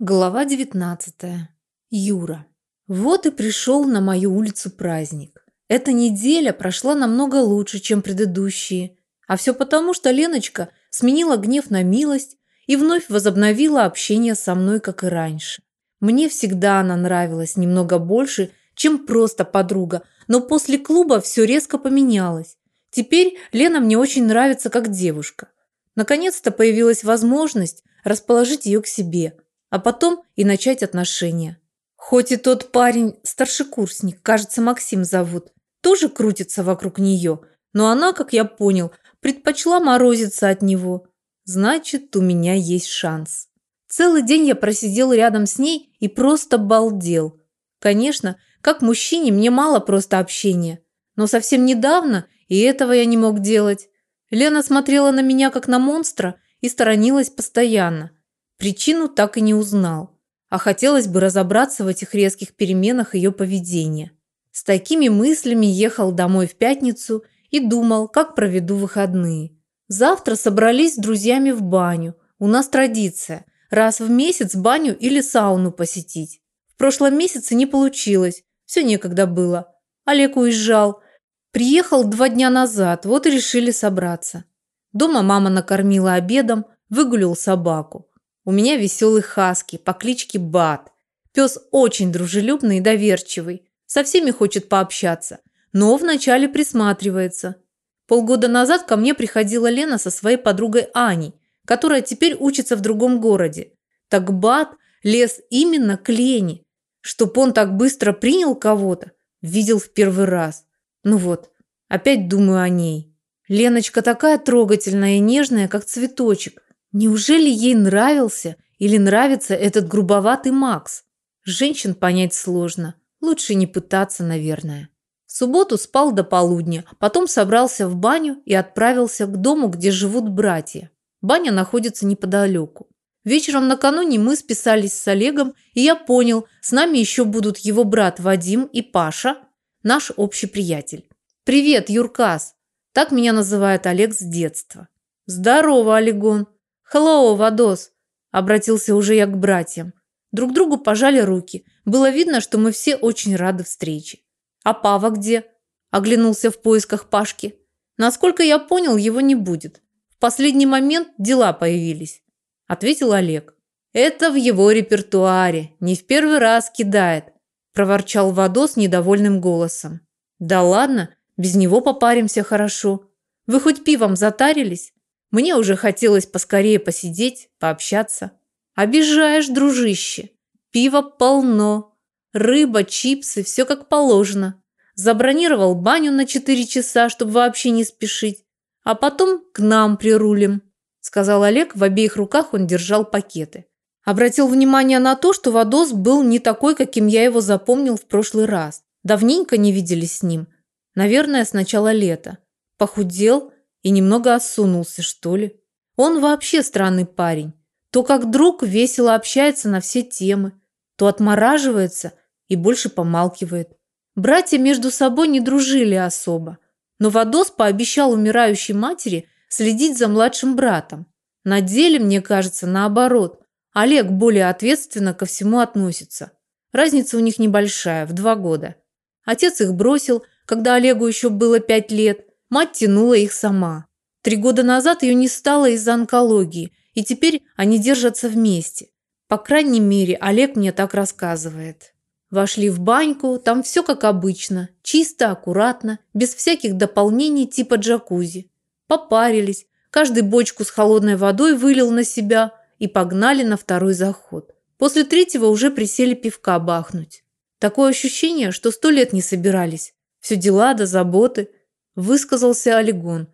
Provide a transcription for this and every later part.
Глава 19. Юра. Вот и пришел на мою улицу праздник. Эта неделя прошла намного лучше, чем предыдущие. А все потому, что Леночка сменила гнев на милость и вновь возобновила общение со мной, как и раньше. Мне всегда она нравилась немного больше, чем просто подруга, но после клуба все резко поменялось. Теперь Лена мне очень нравится как девушка. Наконец-то появилась возможность расположить ее к себе – а потом и начать отношения. Хоть и тот парень, старшекурсник, кажется, Максим зовут, тоже крутится вокруг нее, но она, как я понял, предпочла морозиться от него. Значит, у меня есть шанс. Целый день я просидел рядом с ней и просто балдел. Конечно, как мужчине мне мало просто общения, но совсем недавно и этого я не мог делать. Лена смотрела на меня как на монстра и сторонилась постоянно. Причину так и не узнал, а хотелось бы разобраться в этих резких переменах ее поведения. С такими мыслями ехал домой в пятницу и думал, как проведу выходные. Завтра собрались с друзьями в баню. У нас традиция – раз в месяц баню или сауну посетить. В прошлом месяце не получилось, все некогда было. Олег уезжал. Приехал два дня назад, вот и решили собраться. Дома мама накормила обедом, выгулил собаку. У меня веселый хаски по кличке Бат. Пес очень дружелюбный и доверчивый. Со всеми хочет пообщаться, но вначале присматривается. Полгода назад ко мне приходила Лена со своей подругой Аней, которая теперь учится в другом городе. Так Бат лез именно к Лене. Чтоб он так быстро принял кого-то, видел в первый раз. Ну вот, опять думаю о ней. Леночка такая трогательная и нежная, как цветочек. Неужели ей нравился или нравится этот грубоватый Макс? Женщин понять сложно. Лучше не пытаться, наверное. В субботу спал до полудня, потом собрался в баню и отправился к дому, где живут братья. Баня находится неподалеку. Вечером накануне мы списались с Олегом, и я понял, с нами еще будут его брат Вадим и Паша, наш общий приятель. «Привет, Юркас!» Так меня называет Олег с детства. «Здорово, Олегон!» «Хеллоу, Вадос!» – обратился уже я к братьям. Друг другу пожали руки. Было видно, что мы все очень рады встрече. «А Пава где?» – оглянулся в поисках Пашки. «Насколько я понял, его не будет. В последний момент дела появились», – ответил Олег. «Это в его репертуаре. Не в первый раз кидает», – проворчал Вадос недовольным голосом. «Да ладно, без него попаримся хорошо. Вы хоть пивом затарились?» Мне уже хотелось поскорее посидеть, пообщаться. Обижаешь, дружище. Пива полно. Рыба, чипсы, все как положено. Забронировал баню на 4 часа, чтобы вообще не спешить. А потом к нам прирулим, сказал Олег. В обеих руках он держал пакеты. Обратил внимание на то, что Вадос был не такой, каким я его запомнил в прошлый раз. Давненько не виделись с ним. Наверное, с начала лета. Похудел, и немного осунулся, что ли. Он вообще странный парень. То как друг весело общается на все темы, то отмораживается и больше помалкивает. Братья между собой не дружили особо, но Вадос пообещал умирающей матери следить за младшим братом. На деле, мне кажется, наоборот. Олег более ответственно ко всему относится. Разница у них небольшая, в два года. Отец их бросил, когда Олегу еще было пять лет, Мать тянула их сама. Три года назад ее не стало из-за онкологии, и теперь они держатся вместе. По крайней мере, Олег мне так рассказывает. Вошли в баньку, там все как обычно, чисто, аккуратно, без всяких дополнений типа джакузи. Попарились, каждый бочку с холодной водой вылил на себя и погнали на второй заход. После третьего уже присели пивка бахнуть. Такое ощущение, что сто лет не собирались. Все дела да заботы – высказался Олегон,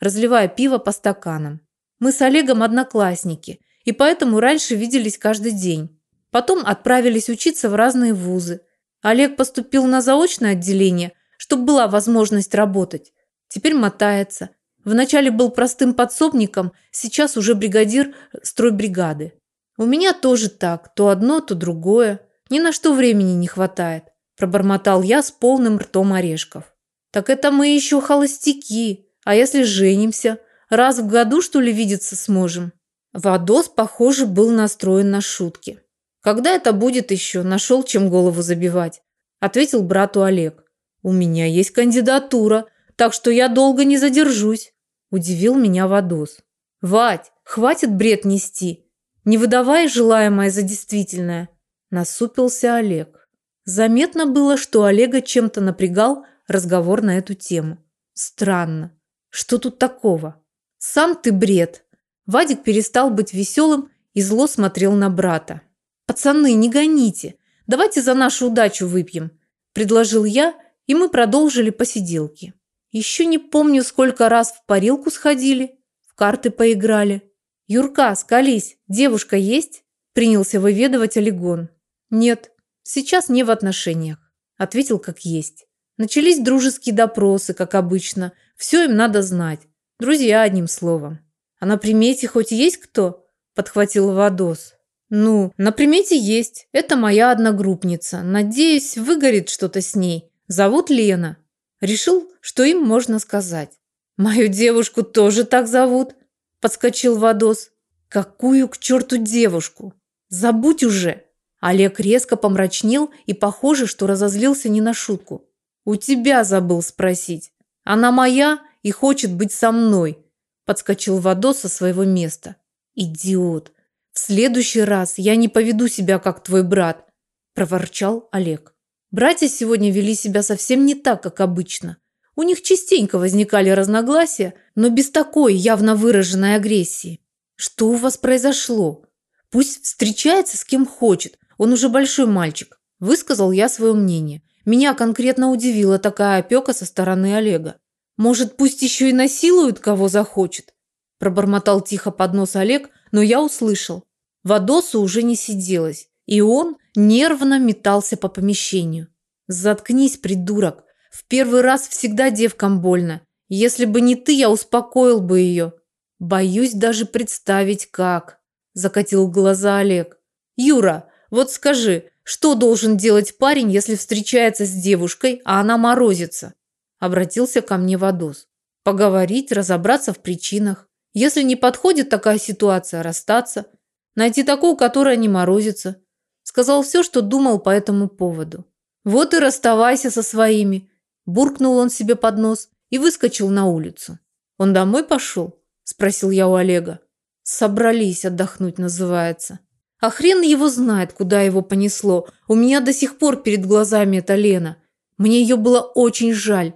разливая пиво по стаканам. Мы с Олегом одноклассники, и поэтому раньше виделись каждый день. Потом отправились учиться в разные вузы. Олег поступил на заочное отделение, чтобы была возможность работать. Теперь мотается. Вначале был простым подсобником, сейчас уже бригадир стройбригады. У меня тоже так, то одно, то другое. Ни на что времени не хватает, пробормотал я с полным ртом орешков. Так это мы еще холостяки. А если женимся? Раз в году, что ли, видеться сможем? Вадос, похоже, был настроен на шутки. Когда это будет еще? Нашел, чем голову забивать. Ответил брату Олег. У меня есть кандидатура, так что я долго не задержусь. Удивил меня Вадос. Вать, хватит бред нести. Не выдавай желаемое за действительное. Насупился Олег. Заметно было, что Олега чем-то напрягал разговор на эту тему. Странно. Что тут такого? Сам ты бред. Вадик перестал быть веселым и зло смотрел на брата. «Пацаны, не гоните. Давайте за нашу удачу выпьем», – предложил я, и мы продолжили посиделки. Еще не помню, сколько раз в парилку сходили, в карты поиграли. «Юрка, скались, девушка есть?» – принялся выведывать Олегон. «Нет, сейчас не в отношениях», – ответил как есть. Начались дружеские допросы, как обычно. Все им надо знать. Друзья, одним словом. «А на примете хоть есть кто?» – подхватил Вадос. «Ну, на примете есть. Это моя одногруппница. Надеюсь, выгорит что-то с ней. Зовут Лена». Решил, что им можно сказать. «Мою девушку тоже так зовут?» – подскочил Вадос. «Какую к черту девушку? Забудь уже!» Олег резко помрачнел и, похоже, что разозлился не на шутку. «У тебя забыл спросить. Она моя и хочет быть со мной», – подскочил Вадос со своего места. «Идиот! «В следующий раз я не поведу себя, как твой брат», – проворчал Олег. Братья сегодня вели себя совсем не так, как обычно. У них частенько возникали разногласия, но без такой явно выраженной агрессии. «Что у вас произошло? Пусть встречается с кем хочет, он уже большой мальчик», – высказал я свое мнение. Меня конкретно удивила такая опека со стороны Олега. «Может, пусть еще и насилует, кого захочет?» Пробормотал тихо под нос Олег, но я услышал. Вадосу уже не сиделось, и он нервно метался по помещению. «Заткнись, придурок! В первый раз всегда девкам больно. Если бы не ты, я успокоил бы ее. Боюсь даже представить, как!» Закатил глаза Олег. «Юра, вот скажи, что должен делать парень, если встречается с девушкой, а она морозится?» Обратился ко мне Вадос. «Поговорить, разобраться в причинах. Если не подходит такая ситуация, расстаться – Найти такую, которая не морозится. Сказал все, что думал по этому поводу. Вот и расставайся со своими. Буркнул он себе под нос и выскочил на улицу. Он домой пошел? Спросил я у Олега. Собрались отдохнуть, называется. А хрен его знает, куда его понесло. У меня до сих пор перед глазами эта Лена. Мне ее было очень жаль.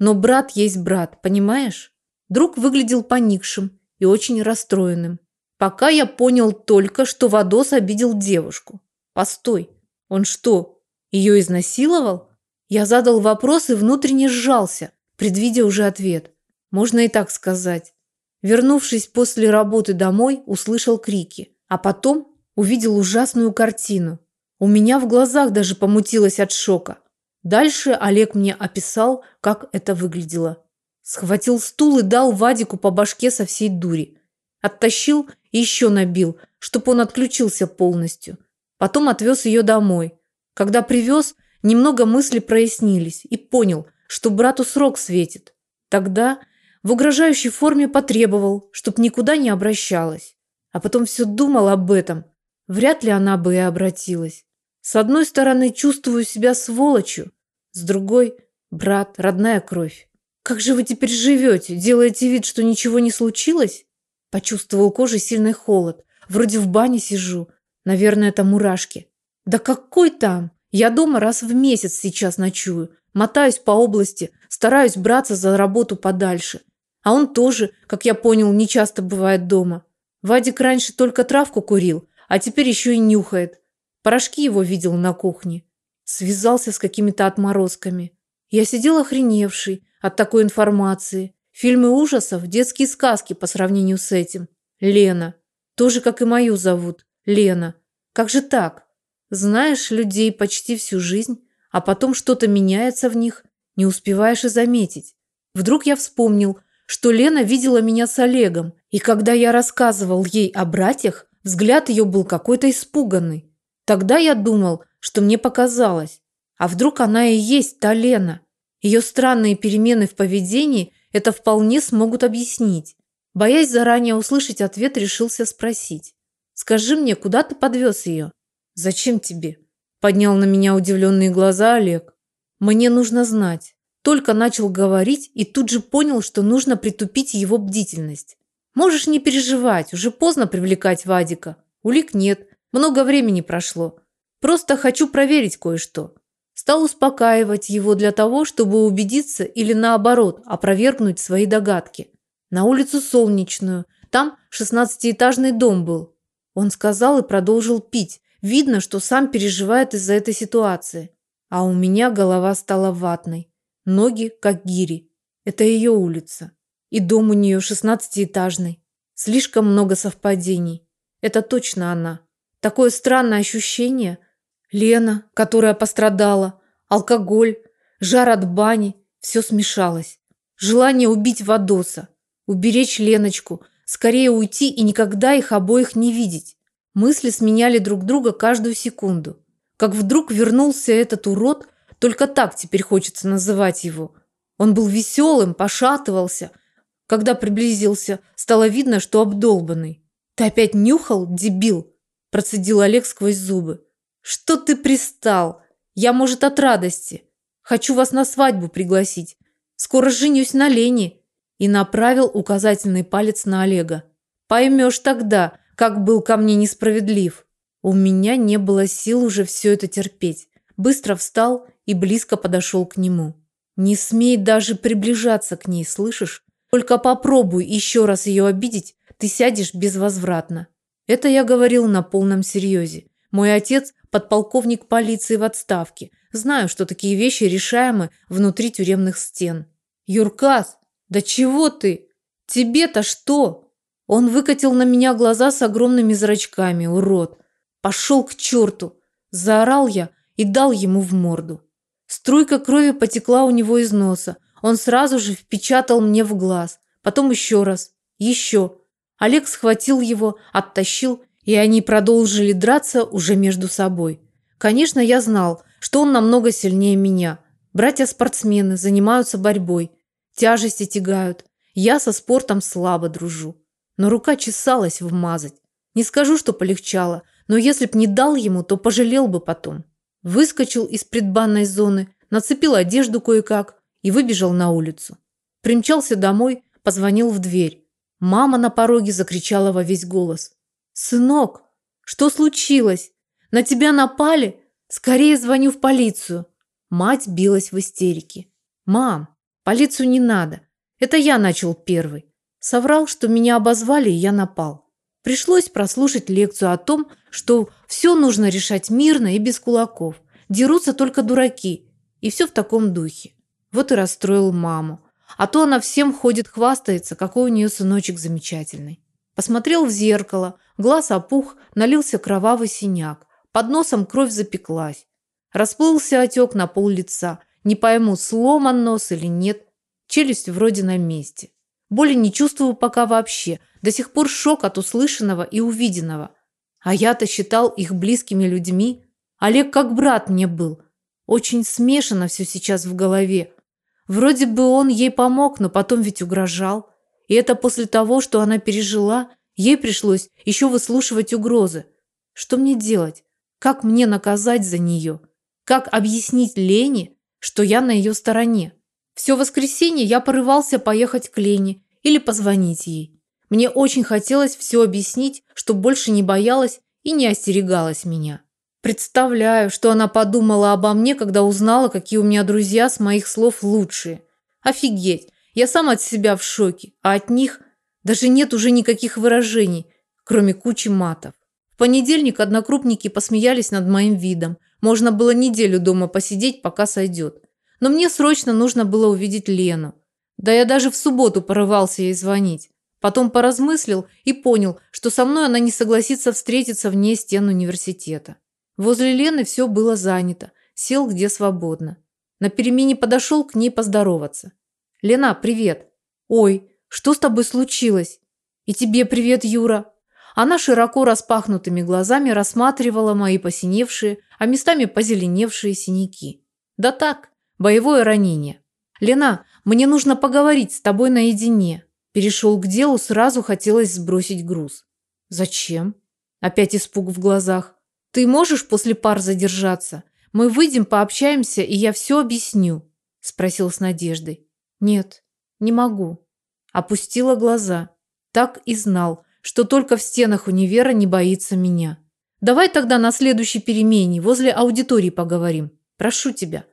Но брат есть брат, понимаешь? Друг выглядел поникшим и очень расстроенным. Пока я понял только, что Вадос обидел девушку. Постой, он что, ее изнасиловал? Я задал вопрос и внутренне сжался, предвидя уже ответ. Можно и так сказать. Вернувшись после работы домой, услышал крики, а потом увидел ужасную картину. У меня в глазах даже помутилось от шока. Дальше Олег мне описал, как это выглядело. Схватил стул и дал Вадику по башке со всей дури. Оттащил и еще набил, чтобы он отключился полностью. Потом отвез ее домой. Когда привез, немного мысли прояснились и понял, что брату срок светит. Тогда в угрожающей форме потребовал, чтоб никуда не обращалась. А потом все думал об этом. Вряд ли она бы и обратилась. С одной стороны, чувствую себя сволочью, с другой – брат, родная кровь. Как же вы теперь живете? Делаете вид, что ничего не случилось? Почувствовал кожей сильный холод. Вроде в бане сижу. Наверное, это мурашки. Да какой там? Я дома раз в месяц сейчас ночую. Мотаюсь по области, стараюсь браться за работу подальше. А он тоже, как я понял, не часто бывает дома. Вадик раньше только травку курил, а теперь еще и нюхает. Порошки его видел на кухне. Связался с какими-то отморозками. Я сидел охреневший от такой информации. Фильмы ужасов – детские сказки по сравнению с этим. Лена. Тоже, как и мою зовут. Лена. Как же так? Знаешь людей почти всю жизнь, а потом что-то меняется в них, не успеваешь и заметить. Вдруг я вспомнил, что Лена видела меня с Олегом, и когда я рассказывал ей о братьях, взгляд ее был какой-то испуганный. Тогда я думал, что мне показалось. А вдруг она и есть та Лена? Ее странные перемены в поведении – это вполне смогут объяснить. Боясь заранее услышать ответ, решился спросить. «Скажи мне, куда ты подвез ее?» Зачем тебе? Поднял на меня удивленные глаза Олег. Мне нужно знать. Только начал говорить и тут же понял, что нужно притупить его бдительность. Можешь не переживать, уже поздно привлекать Вадика. Улик нет, много времени прошло. Просто хочу проверить кое-что. Стал успокаивать его для того, чтобы убедиться или наоборот опровергнуть свои догадки. На улицу Солнечную, там шестнадцатиэтажный дом был. Он сказал и продолжил пить. Видно, что сам переживает из-за этой ситуации. А у меня голова стала ватной. Ноги как гири. Это ее улица. И дом у нее шестнадцатиэтажный. Слишком много совпадений. Это точно она. Такое странное ощущение. Лена, которая пострадала, алкоголь, жар от бани. Все смешалось. Желание убить Вадоса, уберечь Леночку, скорее уйти и никогда их обоих не видеть. Мысли сменяли друг друга каждую секунду. Как вдруг вернулся этот урод, только так теперь хочется называть его. Он был веселым, пошатывался – когда приблизился, стало видно, что обдолбанный. «Ты опять нюхал, дебил?» – процедил Олег сквозь зубы. «Что ты пристал? Я, может, от радости. Хочу вас на свадьбу пригласить. Скоро женюсь на Лене». И направил указательный палец на Олега. «Поймешь тогда, как был ко мне несправедлив». У меня не было сил уже все это терпеть. Быстро встал и близко подошел к нему. «Не смей даже приближаться к ней, слышишь? Только попробуй еще раз ее обидеть, ты сядешь безвозвратно. Это я говорил на полном серьезе. Мой отец – подполковник полиции в отставке. Знаю, что такие вещи решаемы внутри тюремных стен. Юркас, да чего ты? Тебе-то что? Он выкатил на меня глаза с огромными зрачками, урод. Пошел к черту. Заорал я и дал ему в морду. Струйка крови потекла у него из носа. Он сразу же впечатал мне в глаз, потом еще раз, еще. Олег схватил его, оттащил, и они продолжили драться уже между собой. Конечно, я знал, что он намного сильнее меня. Братья-спортсмены занимаются борьбой, тяжести тягают. Я со спортом слабо дружу. Но рука чесалась вмазать. Не скажу, что полегчало, но если б не дал ему, то пожалел бы потом. Выскочил из предбанной зоны, нацепил одежду кое-как, и выбежал на улицу. Примчался домой, позвонил в дверь. Мама на пороге закричала во весь голос. «Сынок, что случилось? На тебя напали? Скорее звоню в полицию!» Мать билась в истерике. «Мам, полицию не надо. Это я начал первый. Соврал, что меня обозвали, и я напал. Пришлось прослушать лекцию о том, что все нужно решать мирно и без кулаков. Дерутся только дураки. И все в таком духе. Вот и расстроил маму. А то она всем ходит хвастается, какой у нее сыночек замечательный. Посмотрел в зеркало, глаз опух, налился кровавый синяк. Под носом кровь запеклась. Расплылся отек на пол лица. Не пойму, сломан нос или нет. Челюсть вроде на месте. Боли не чувствую пока вообще. До сих пор шок от услышанного и увиденного. А я-то считал их близкими людьми. Олег как брат мне был. Очень смешано все сейчас в голове. Вроде бы он ей помог, но потом ведь угрожал. И это после того, что она пережила, ей пришлось еще выслушивать угрозы. Что мне делать? Как мне наказать за нее? Как объяснить Лене, что я на ее стороне? Все воскресенье я порывался поехать к Лене или позвонить ей. Мне очень хотелось все объяснить, чтобы больше не боялась и не остерегалась меня. Представляю, что она подумала обо мне, когда узнала, какие у меня друзья с моих слов лучшие. Офигеть, я сам от себя в шоке, а от них даже нет уже никаких выражений, кроме кучи матов. В понедельник однокрупники посмеялись над моим видом. Можно было неделю дома посидеть, пока сойдет. Но мне срочно нужно было увидеть Лену. Да я даже в субботу порывался ей звонить. Потом поразмыслил и понял, что со мной она не согласится встретиться вне стен университета. Возле Лены все было занято, сел где свободно. На перемене подошел к ней поздороваться. «Лена, привет!» «Ой, что с тобой случилось?» «И тебе привет, Юра!» Она широко распахнутыми глазами рассматривала мои посиневшие, а местами позеленевшие синяки. «Да так, боевое ранение. Лена, мне нужно поговорить с тобой наедине». Перешел к делу, сразу хотелось сбросить груз. «Зачем?» Опять испуг в глазах. Ты можешь после пар задержаться? Мы выйдем, пообщаемся, и я все объясню, спросил с надеждой. Нет, не могу. Опустила глаза. Так и знал, что только в стенах универа не боится меня. Давай тогда на следующей перемене возле аудитории поговорим. Прошу тебя.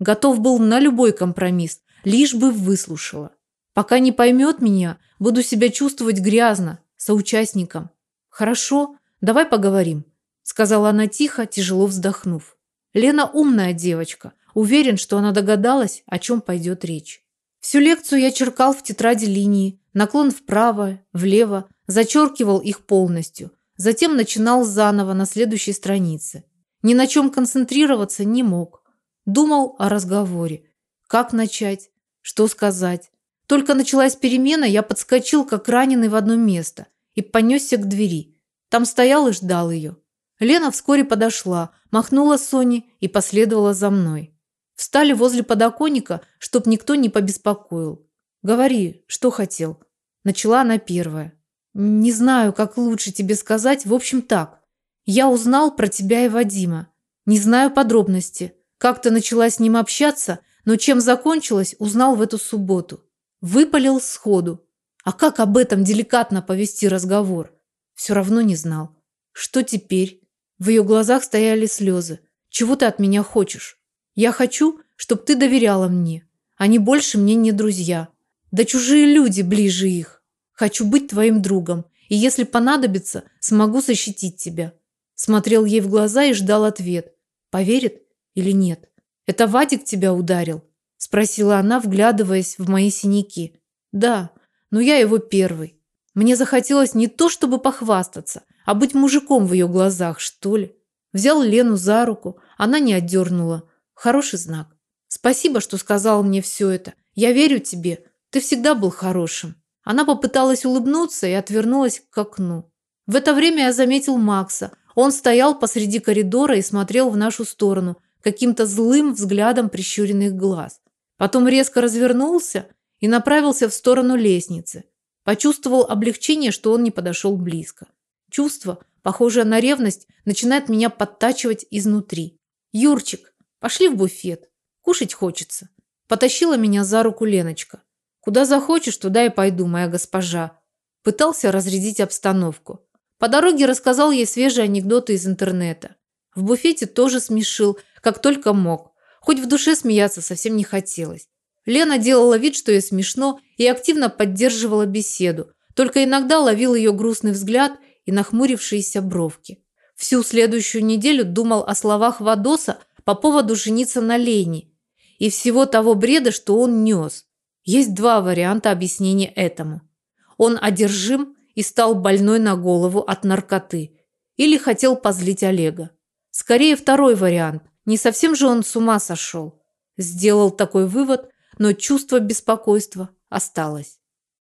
Готов был на любой компромисс, лишь бы выслушала. Пока не поймет меня, буду себя чувствовать грязно, соучастником. Хорошо, давай поговорим, сказала она тихо, тяжело вздохнув. Лена умная девочка. Уверен, что она догадалась, о чем пойдет речь. Всю лекцию я черкал в тетради линии, наклон вправо, влево, зачеркивал их полностью. Затем начинал заново на следующей странице. Ни на чем концентрироваться не мог. Думал о разговоре. Как начать? Что сказать? Только началась перемена, я подскочил, как раненый в одно место, и понесся к двери. Там стоял и ждал ее. Лена вскоре подошла, махнула Соне и последовала за мной. Встали возле подоконника, чтоб никто не побеспокоил. «Говори, что хотел?» Начала она первая. «Не знаю, как лучше тебе сказать. В общем, так. Я узнал про тебя и Вадима. Не знаю подробности. Как-то начала с ним общаться, но чем закончилось, узнал в эту субботу. Выпалил сходу. А как об этом деликатно повести разговор? Все равно не знал. Что теперь? В ее глазах стояли слезы. Чего ты от меня хочешь? Я хочу, чтобы ты доверяла мне. Они больше мне не друзья. Да чужие люди ближе их. Хочу быть твоим другом. И если понадобится, смогу защитить тебя. Смотрел ей в глаза и ждал ответ. Поверит или нет? Это Вадик тебя ударил? Спросила она, вглядываясь в мои синяки. Да, но я его первый. Мне захотелось не то, чтобы похвастаться, а быть мужиком в ее глазах, что ли. Взял Лену за руку, она не отдернула. Хороший знак. Спасибо, что сказал мне все это. Я верю тебе. Ты всегда был хорошим. Она попыталась улыбнуться и отвернулась к окну. В это время я заметил Макса. Он стоял посреди коридора и смотрел в нашу сторону каким-то злым взглядом прищуренных глаз. Потом резко развернулся и направился в сторону лестницы. Почувствовал облегчение, что он не подошел близко. Чувство, похожее на ревность, начинает меня подтачивать изнутри. «Юрчик, пошли в буфет. Кушать хочется». Потащила меня за руку Леночка. «Куда захочешь, туда и пойду, моя госпожа». Пытался разрядить обстановку. По дороге рассказал ей свежие анекдоты из интернета. В буфете тоже смешил, как только мог. Хоть в душе смеяться совсем не хотелось. Лена делала вид, что ей смешно, и активно поддерживала беседу. Только иногда ловил ее грустный взгляд и нахмурившиеся бровки. Всю следующую неделю думал о словах Вадоса по поводу жениться на Лене и всего того бреда, что он нес. Есть два варианта объяснения этому. Он одержим и стал больной на голову от наркоты или хотел позлить Олега. Скорее второй вариант. Не совсем же он с ума сошел. Сделал такой вывод, но чувство беспокойства осталось.